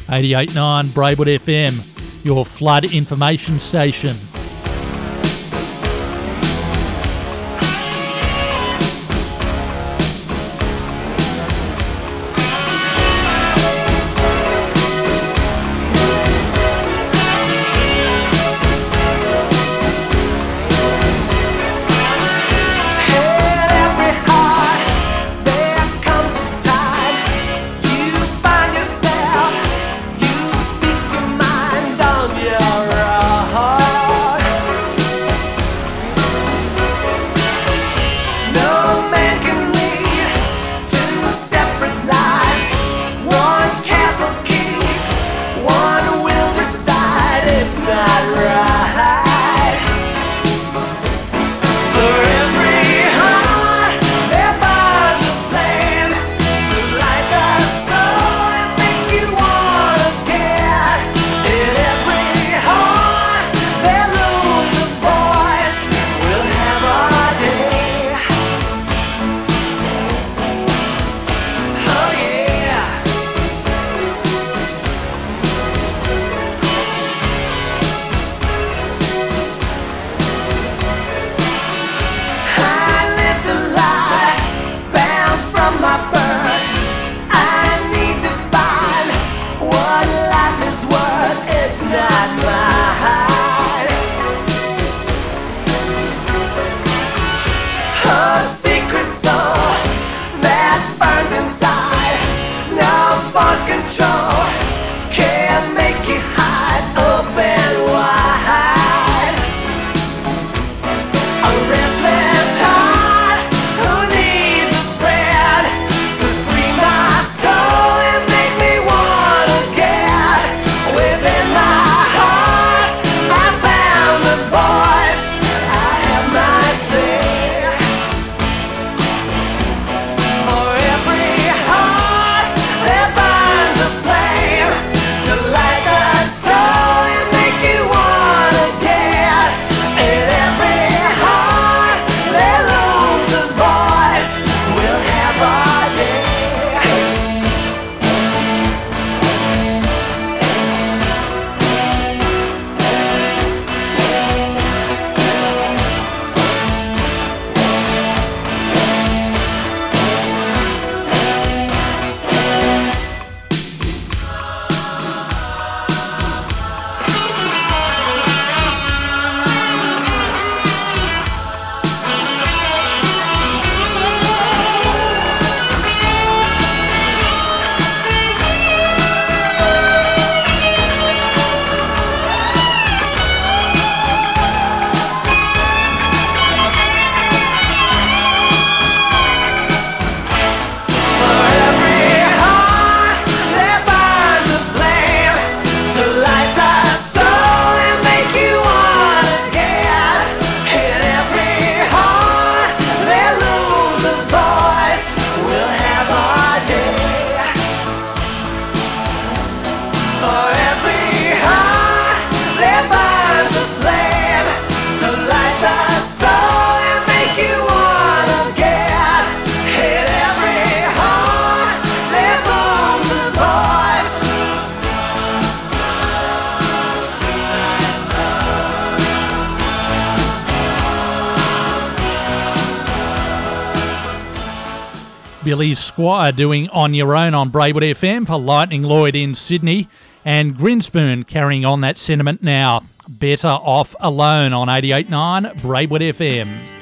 88.9 Braidwood FM, your flood information station. Squier doing On Your Own on Braidwood FM for Lightning Lloyd in Sydney, and Grinspoon carrying on that sentiment now. Better Off Alone on 88.9 Braidwood FM.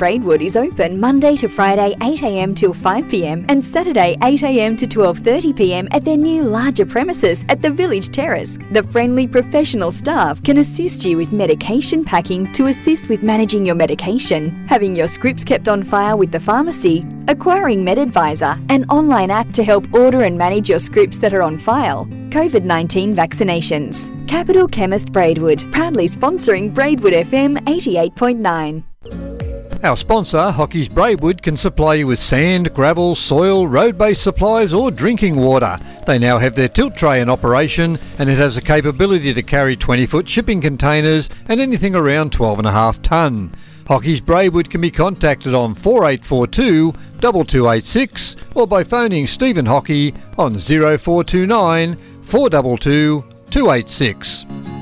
Braidwood is open Monday to Friday 8am till 5pm and Saturday 8am to 12.30pm at their new larger premises at the Village Terrace. The friendly professional staff can assist you with medication packing to assist with managing your medication, having your scripts kept on file with the pharmacy, acquiring MedAdvisor, an online app to help order and manage your scripts that are on file, COVID 19 vaccinations. Capital Chemist Braidwood, proudly sponsoring Braidwood FM 88.9. Our sponsor, Hockey's Braidwood, can supply you with sand, gravel, soil, road based supplies, or drinking water. They now have their tilt tray in operation and it has the capability to carry 20 foot shipping containers and anything around 12.5 tonne. Hockey's Braidwood can be contacted on 4842 2286 or by phoning Stephen Hockey on 0429 422 286.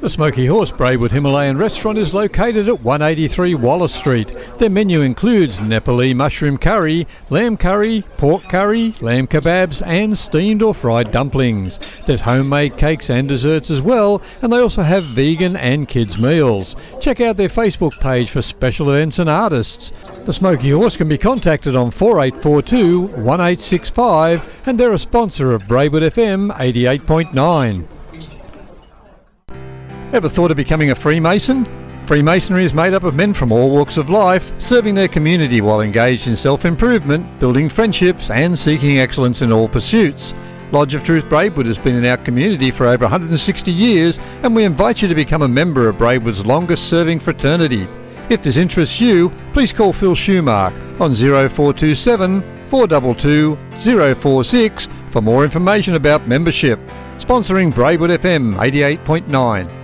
The Smoky Horse Braidwood Himalayan restaurant is located at 183 Wallace Street. Their menu includes Nepali mushroom curry, lamb curry, pork curry, lamb kebabs, and steamed or fried dumplings. There's homemade cakes and desserts as well, and they also have vegan and kids' meals. Check out their Facebook page for special events and artists. The Smoky Horse can be contacted on 4842 1865, and they're a sponsor of Braidwood FM 88.9. Ever thought of becoming a Freemason? Freemasonry is made up of men from all walks of life, serving their community while engaged in self improvement, building friendships, and seeking excellence in all pursuits. Lodge of Truth Braidwood has been in our community for over 160 years, and we invite you to become a member of Braidwood's longest serving fraternity. If this interests you, please call Phil Schumark on 0427 422 046 for more information about membership. Sponsoring Braidwood FM 88.9.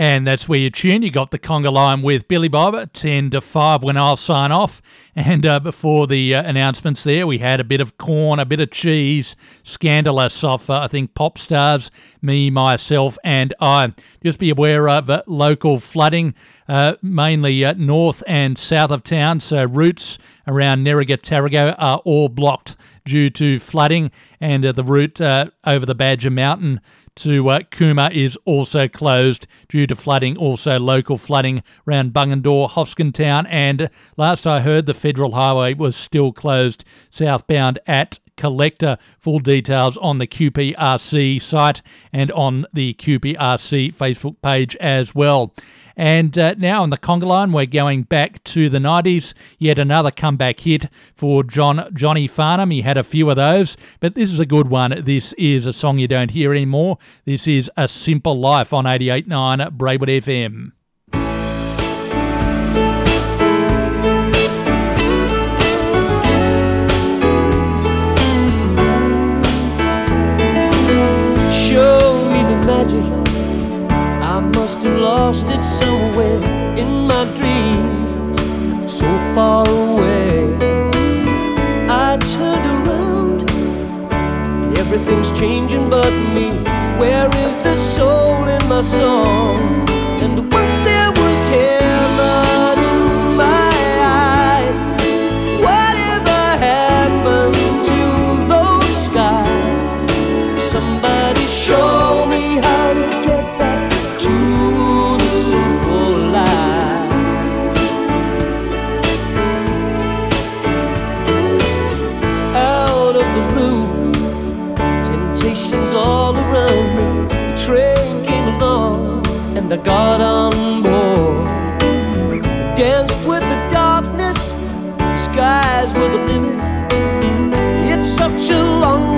And that's where you tune. You got the conga line with Billy Bob at 10 to 5 when I'll sign off. And uh, before the uh, announcements there, we had a bit of corn, a bit of cheese, scandalous off, uh, I think, pop stars, me, myself, and I. Just be aware of uh, local flooding, uh, mainly uh, north and south of town. So routes around Nerriga are all blocked due to flooding, and the route over the Badger Mountain to uh, Cooma is also closed due to flooding, also local flooding around Bungendore, Hoskinstown, and last I heard the federal highway was still closed southbound at Collector. Full details on the QPRC site and on the QPRC Facebook page as well. And uh, now on the conga line, we're going back to the 90s. Yet another comeback hit for John Johnny Farnham. He had a few of those, but this is a good one. This is a song you don't hear anymore. This is A Simple Life on 88.9 Braidwood FM. Show me the magic. Must have lost it somewhere in my dreams, so far away. I turned around, everything's changing but me. Where is the soul in my song? And once there was heaven got on board. Danced with the darkness, skies were the limit. It's such a long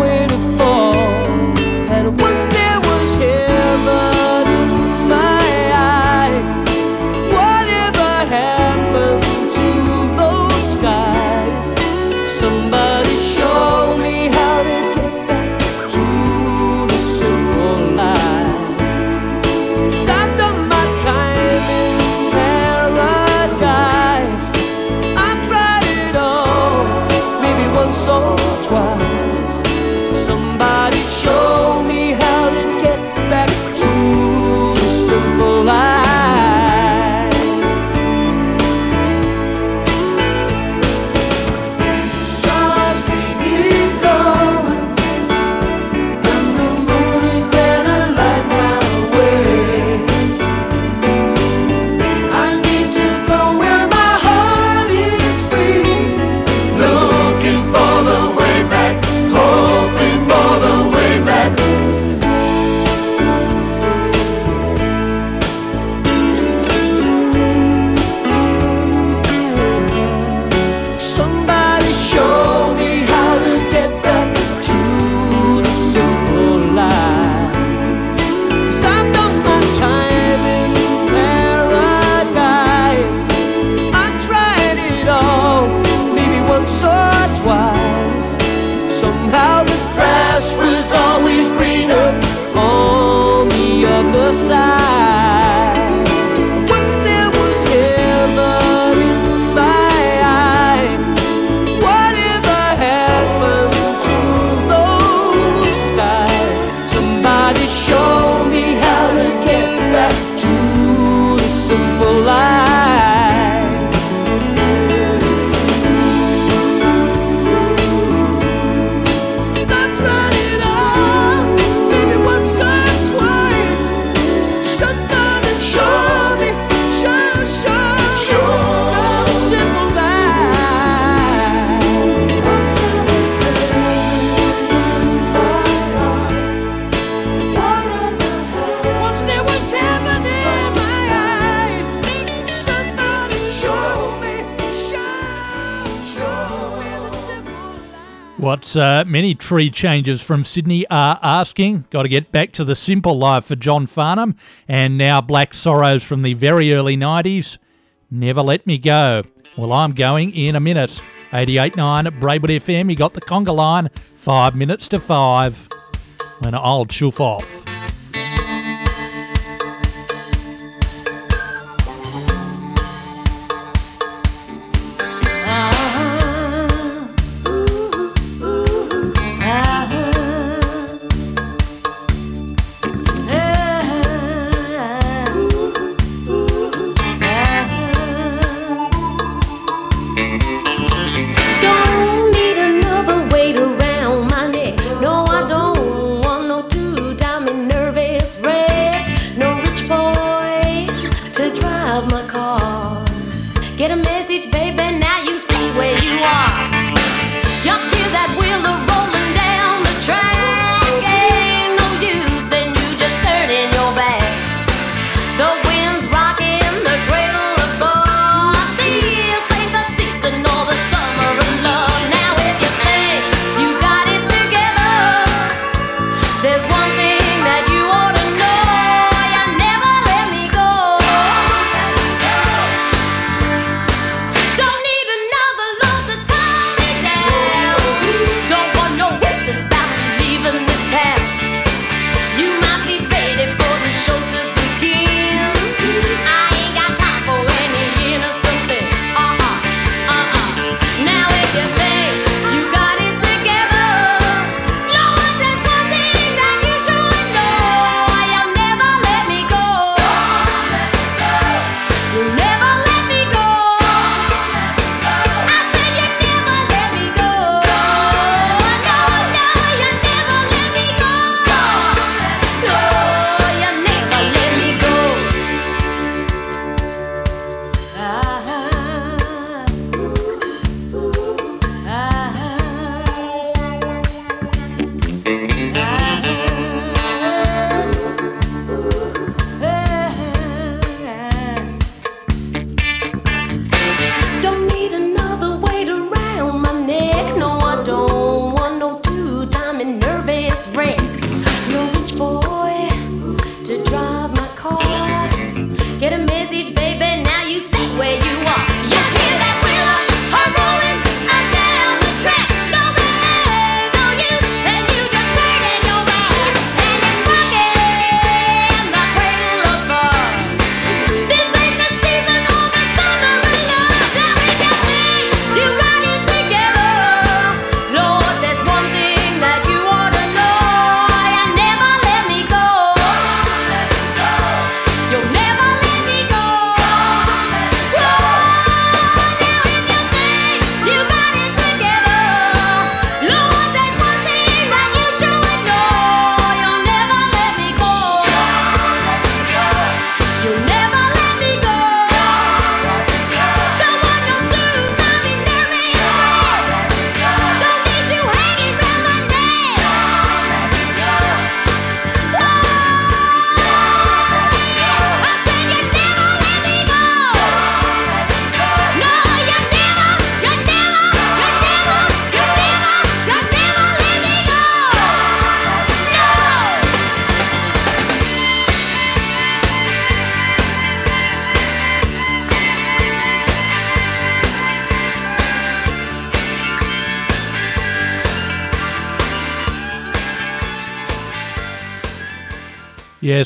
many tree changers from Sydney are asking. Got to get back to the simple life for John Farnham. And now Black Sorrows from the very early 90s. Never Let Me Go. Well, I'm going in a minute. 88.9 Braidwood FM. You got the conga line. Five minutes to five. When I'll chuff off.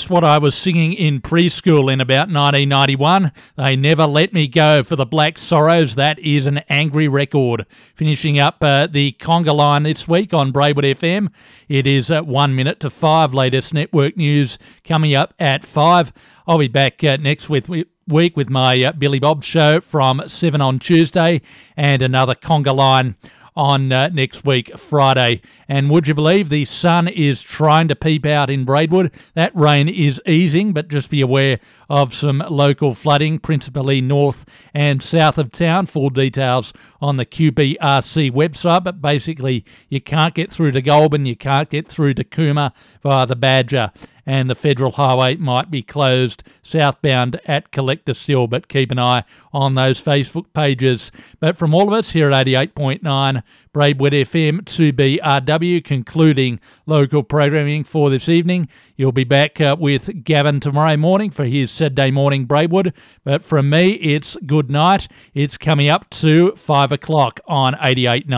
What I was singing in preschool in about 1991. They never let me go for the Black Sorrows. That is an angry record. Finishing up uh, the conga line this week on Braidwood FM. It is at one minute to five. Latest network news coming up at five. I'll be back uh, next with. Week with my uh, Billy Bob show from 7 on Tuesday and another conga line on uh, next week, Friday. And would you believe the sun is trying to peep out in Braidwood? That rain is easing, but just be aware of some local flooding, principally north and south of town. Full details on the QPRC website, but basically you can't get through to Goulburn, you can't get through to Cooma via the Badger and the Federal Highway might be closed southbound at Collector still, but keep an eye on those Facebook pages. But from all of us here at 88.9 Braidwood FM 2BRW, concluding local programming for this evening. You'll be back uh, with Gavin tomorrow morning for his Saturday morning Braidwood. But from me, it's good night. It's coming up to 5 o'clock on 88.9.